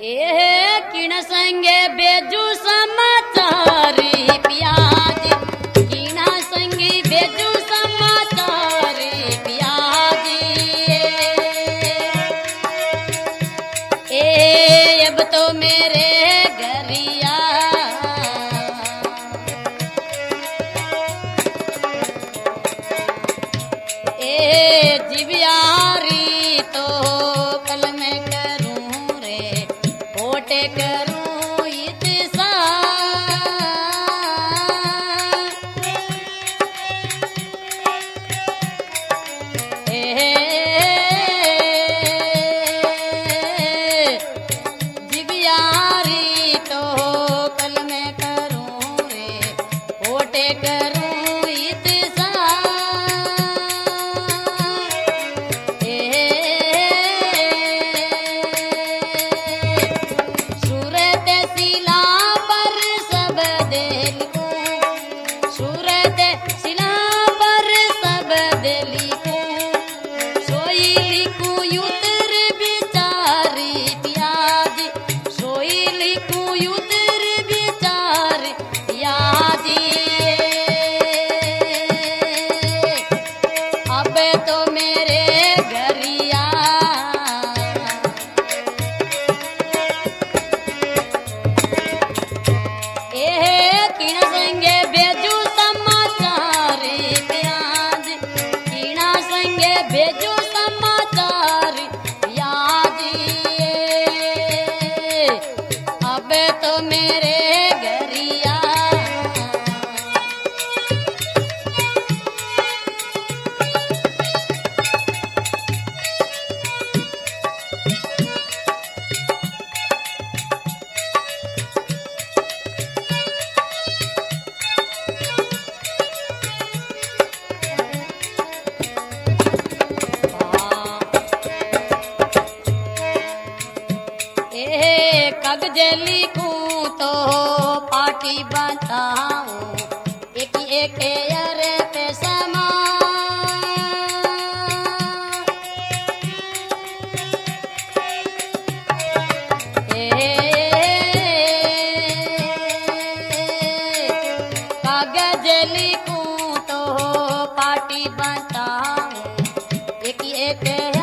ए किण संगे बेजू सम की बताऊँ एक एक अरे कागज़ लिखूं तो पार्टी बताऊँ एक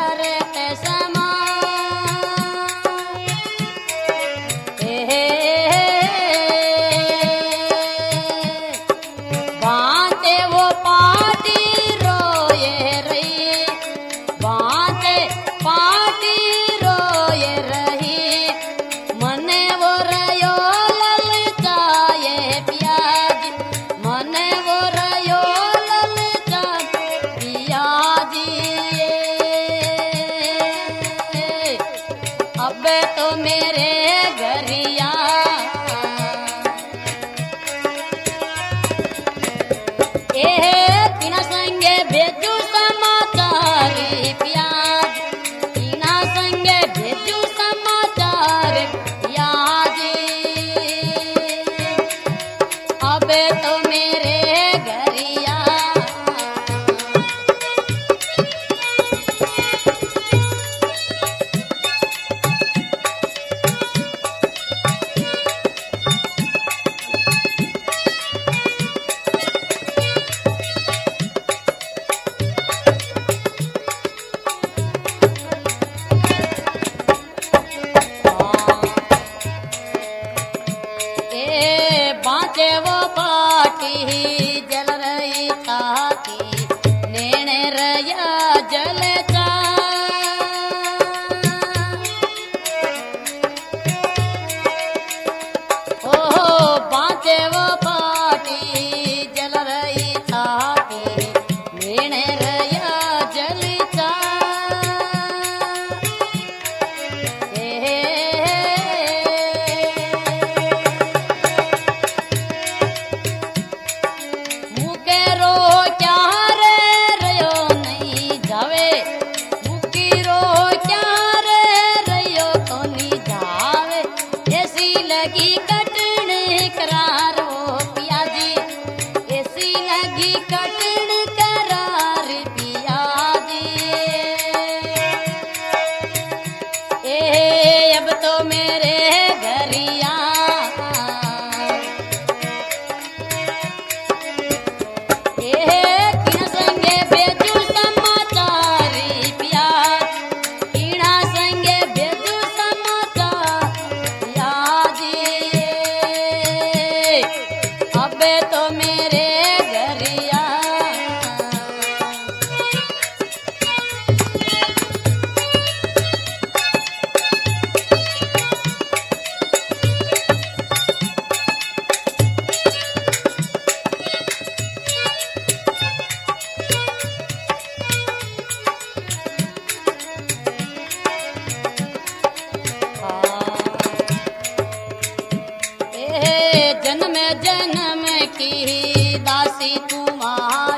जन्म जन्म की दासी तुम्हारी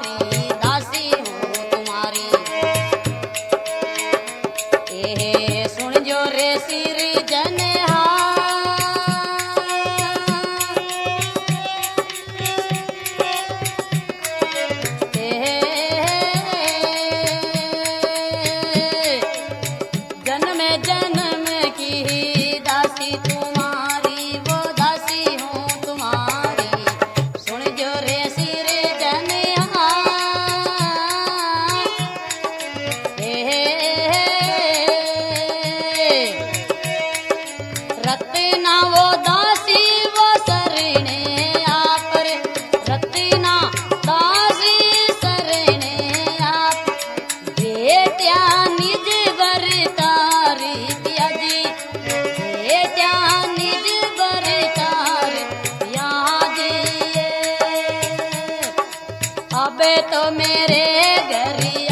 अबे तो मेरे गरिया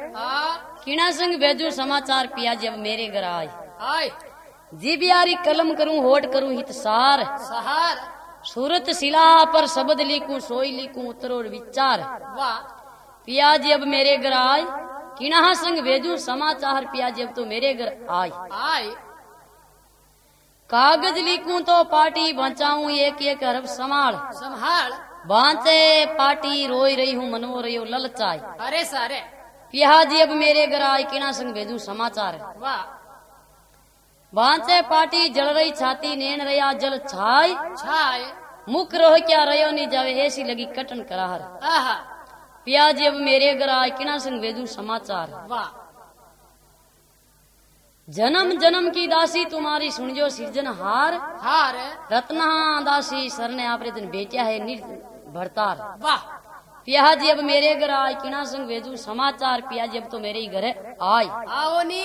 है। किणा संग बेजू समाचार पिया जब मेरे घर आए। आय जी बियारी कलम करूँ होट करूँ हित सार। सहार। सूरत शिला पर शब्द लिखूं सोई लिखूं उतरो विचार। वाह। पिया जी अब मेरे घर आए किणा संग भेजू समाचार पिया जी अब तो मेरे घर आए। आय कागज़ लिखूं तो पार्टी बचाऊं एक एक हरफ संभाल। संभाल। बांचे पार्टी रोई रही हूँ मनो रही हूँ ललचाई अरे सारे। पिया जी अब मेरे घर आए किणा संग भेजू समाचार। वाह। बांचे पार्टी जल रही छाती नेण रहा जल छाई छाय। मुख रह क्या रहो नहीं जावे ऐसी लगी कटन आहा। पिया जी अब मेरे घर आए किना संग भेजू समाचार। वाह। जन्म जन्म की दासी तुम्हारी सुनजो सिरजन हार। हार। रत्ना दासी सर ने आपरे दिन बेटिया है निर भरतार। वाह। पिया जी, अब मेरे घर आए, किना संग भेजू, समाचार पिया जब तो मेरे ही घर आए। आओ नी।